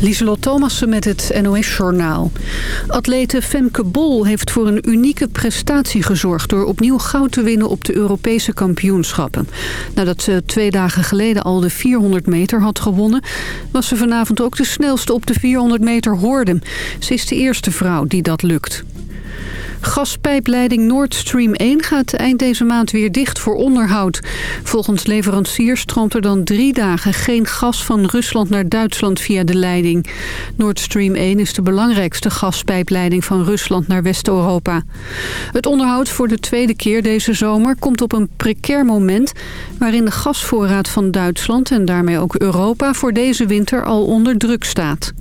Lieselot Thomassen met het NOS-journaal. Atlete Femke Bol heeft voor een unieke prestatie gezorgd... door opnieuw goud te winnen op de Europese kampioenschappen. Nadat ze twee dagen geleden al de 400 meter had gewonnen... was ze vanavond ook de snelste op de 400 meter hoorde. Ze is de eerste vrouw die dat lukt. Gaspijpleiding Nord Stream 1 gaat eind deze maand weer dicht voor onderhoud. Volgens leveranciers stroomt er dan drie dagen geen gas van Rusland naar Duitsland via de leiding. Nord Stream 1 is de belangrijkste gaspijpleiding van Rusland naar West-Europa. Het onderhoud voor de tweede keer deze zomer komt op een precair moment... waarin de gasvoorraad van Duitsland en daarmee ook Europa voor deze winter al onder druk staat.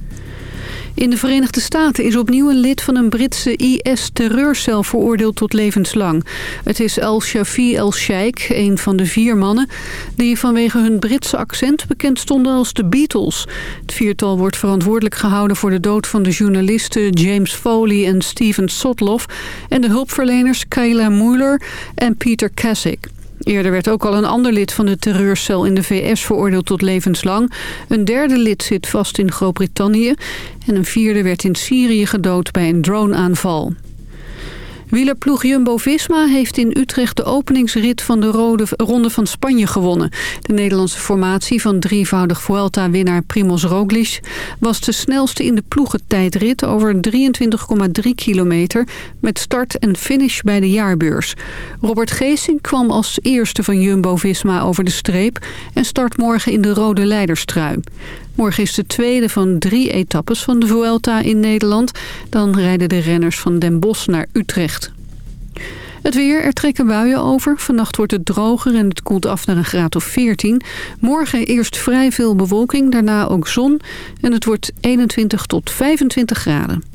In de Verenigde Staten is opnieuw een lid van een Britse IS-terreurcel veroordeeld tot levenslang. Het is El-Shafi El-Sheikh, een van de vier mannen... die vanwege hun Britse accent bekend stonden als de Beatles. Het viertal wordt verantwoordelijk gehouden voor de dood van de journalisten James Foley en Steven Sotloff... en de hulpverleners Kayla Mueller en Peter Kasich. Eerder werd ook al een ander lid van de terreurcel in de VS veroordeeld tot levenslang. Een derde lid zit vast in Groot-Brittannië. En een vierde werd in Syrië gedood bij een droneaanval. Wielerploeg Jumbo-Visma heeft in Utrecht de openingsrit van de Ronde van Spanje gewonnen. De Nederlandse formatie van drievoudig Vuelta-winnaar Primoz Roglic was de snelste in de ploegentijdrit over 23,3 kilometer met start en finish bij de jaarbeurs. Robert Geesing kwam als eerste van Jumbo-Visma over de streep en start morgen in de rode leiderstrui. Morgen is de tweede van drie etappes van de Vuelta in Nederland. Dan rijden de renners van Den Bosch naar Utrecht. Het weer, er trekken buien over. Vannacht wordt het droger en het koelt af naar een graad of 14. Morgen eerst vrij veel bewolking, daarna ook zon. En het wordt 21 tot 25 graden.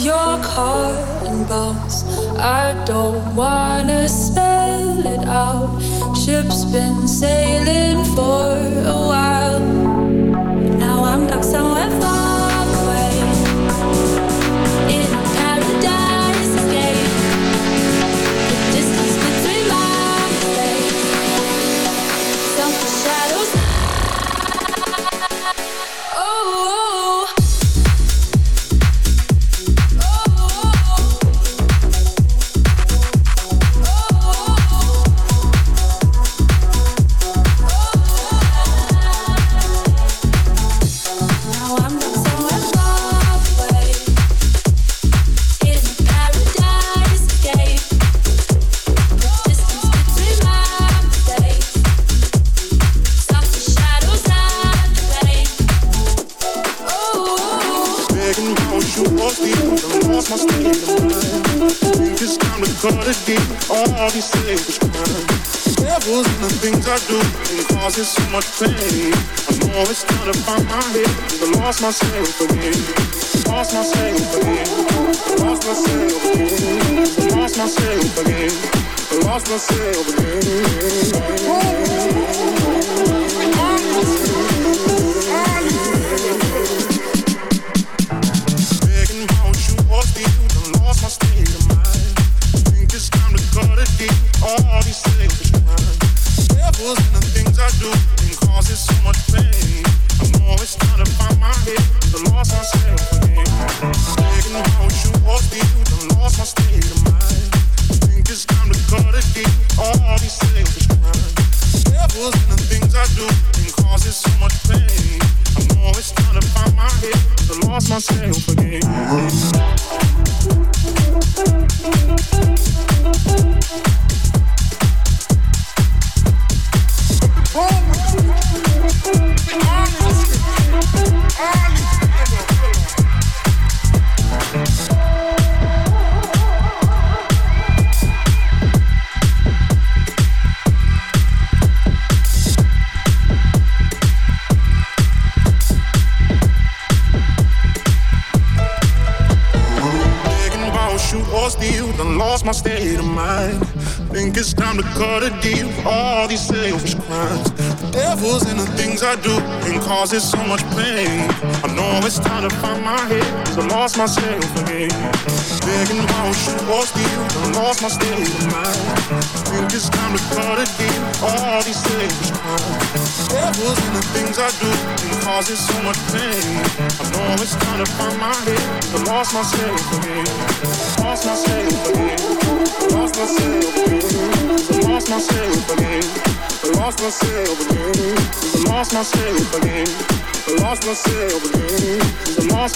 your car and bones. I don't wanna spell it out. Ship's been sailing for a while. Now I'm docked somewhere far.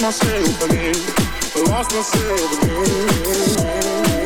myself again. I lost myself again.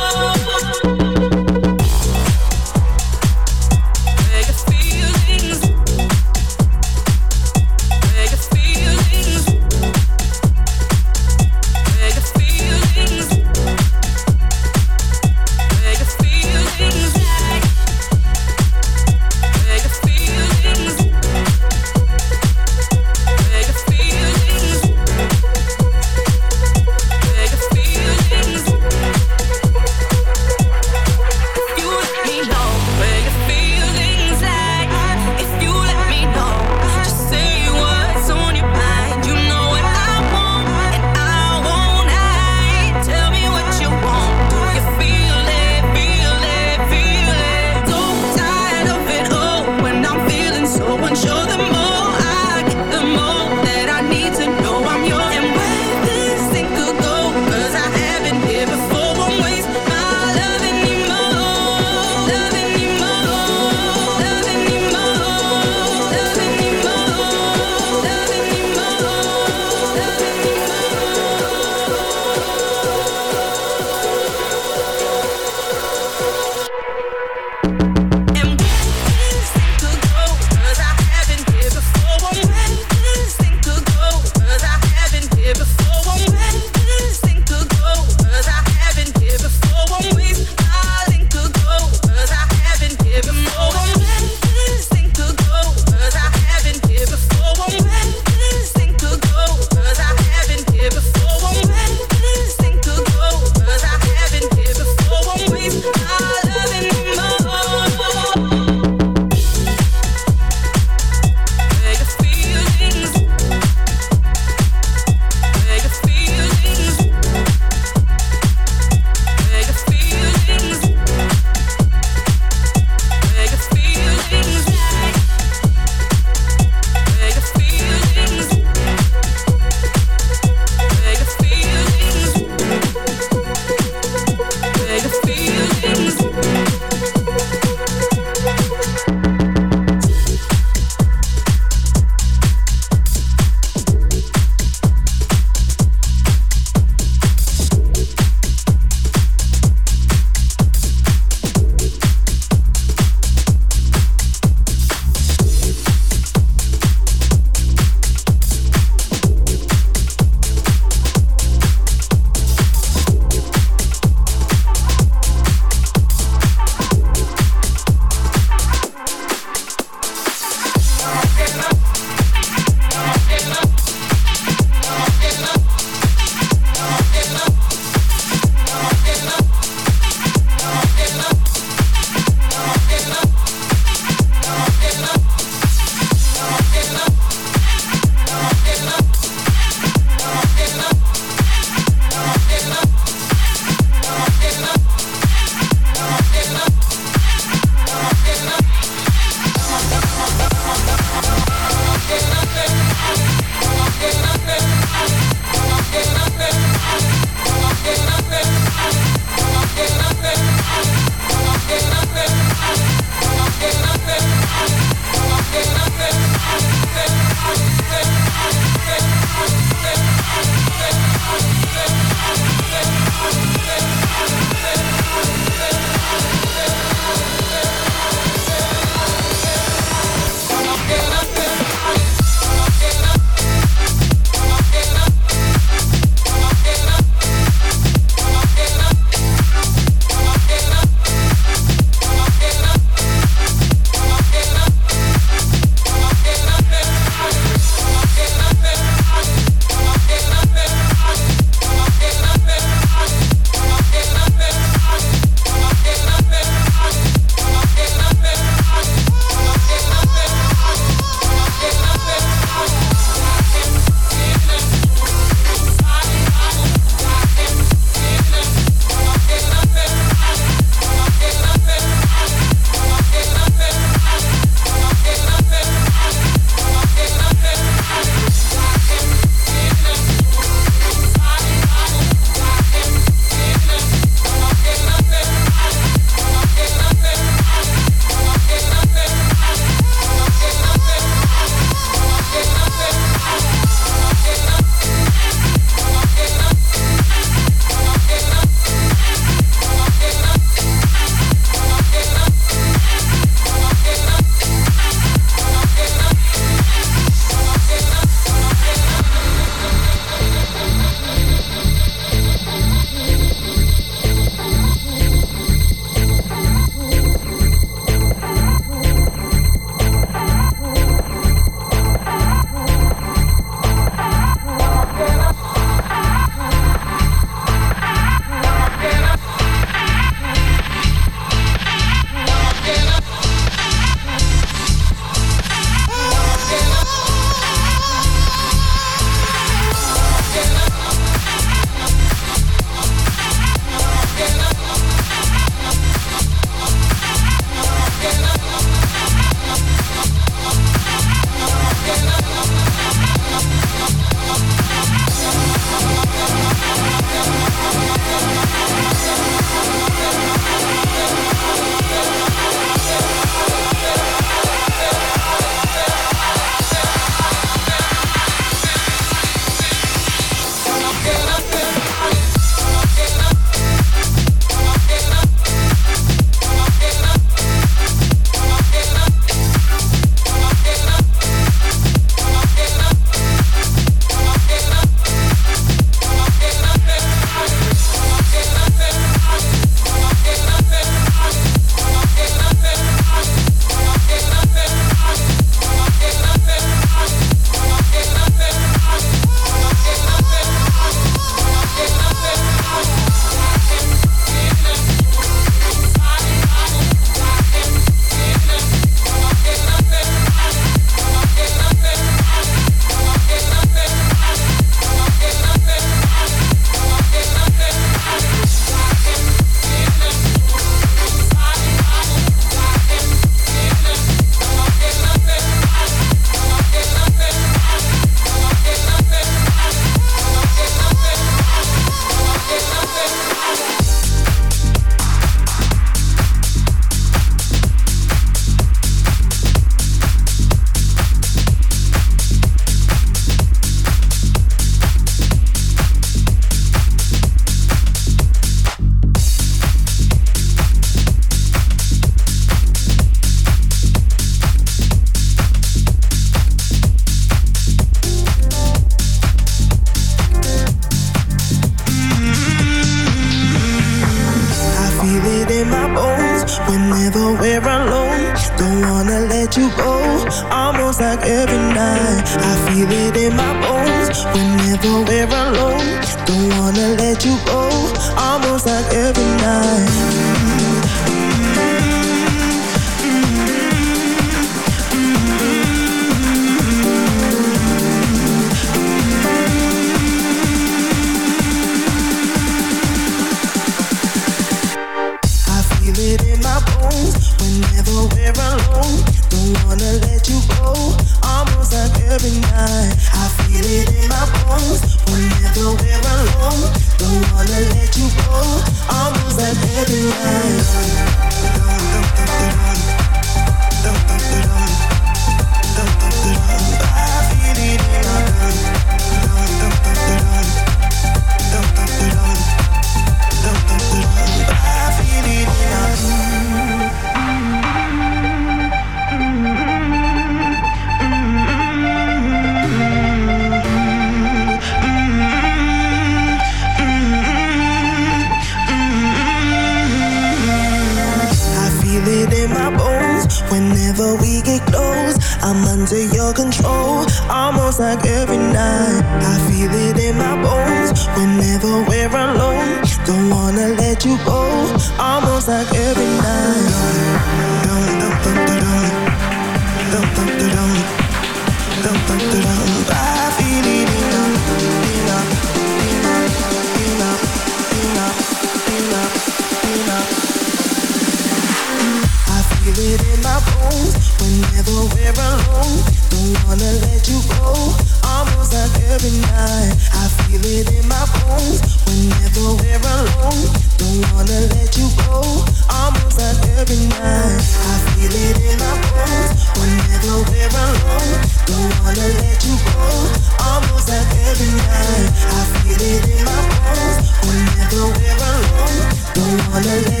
Leaving my bones, will never alone. Don't wanna let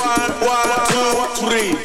One, one, two, three.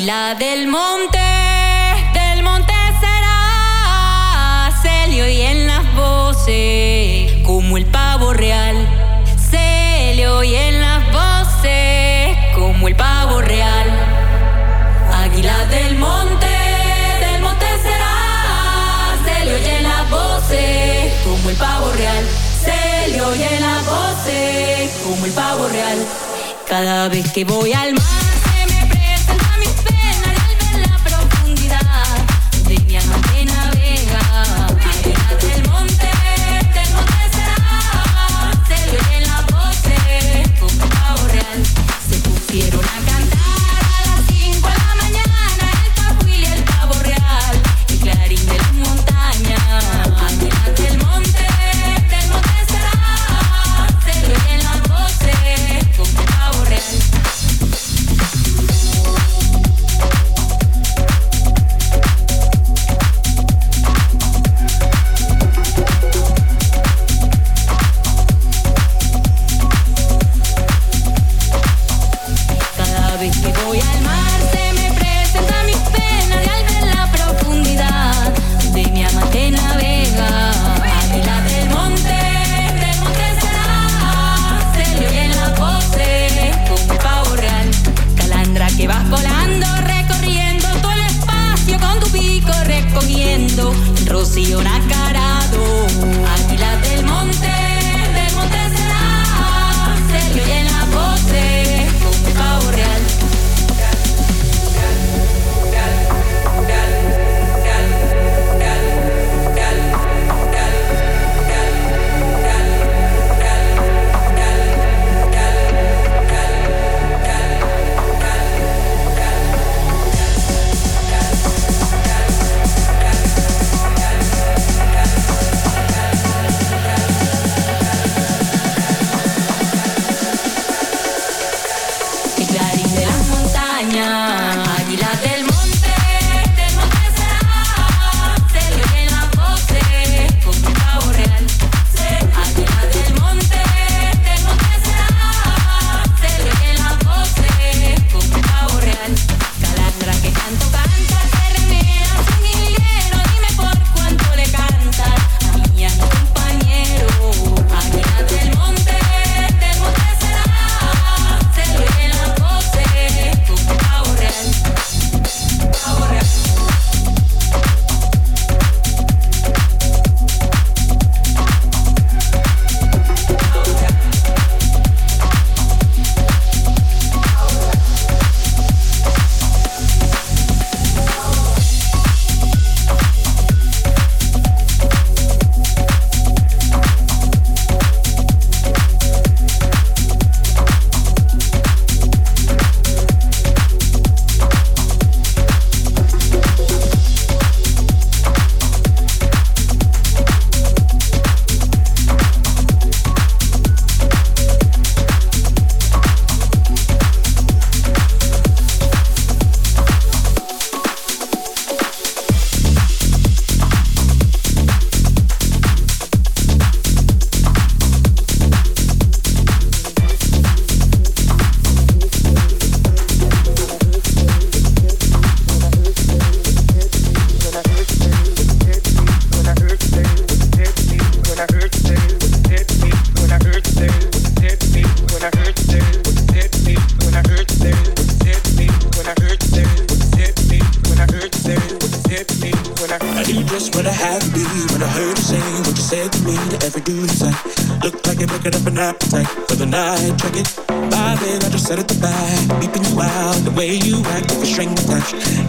Del monte, del monte será Celio y en las voces, como el pavo real. Se le en las voces, como el pavo real. Águila del monte, del monte será Se le en las voces, como el pavo real. Se le en las voces, como el pavo real. Cada vez que voy al mar.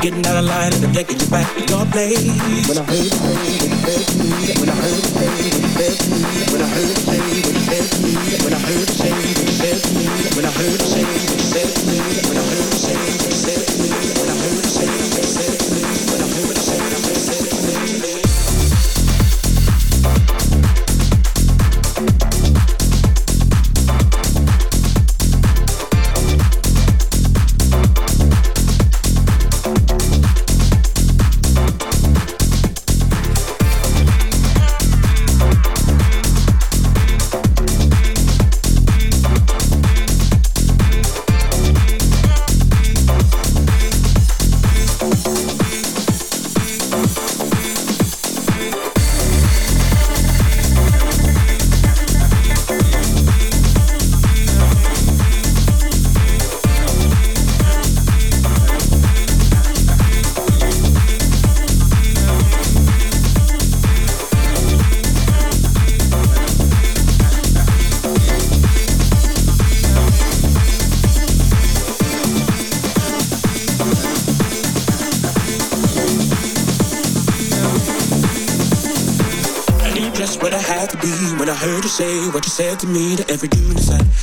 Getting out of line and I'm taking you back to your place. When I heard say what you said to me to every dude inside.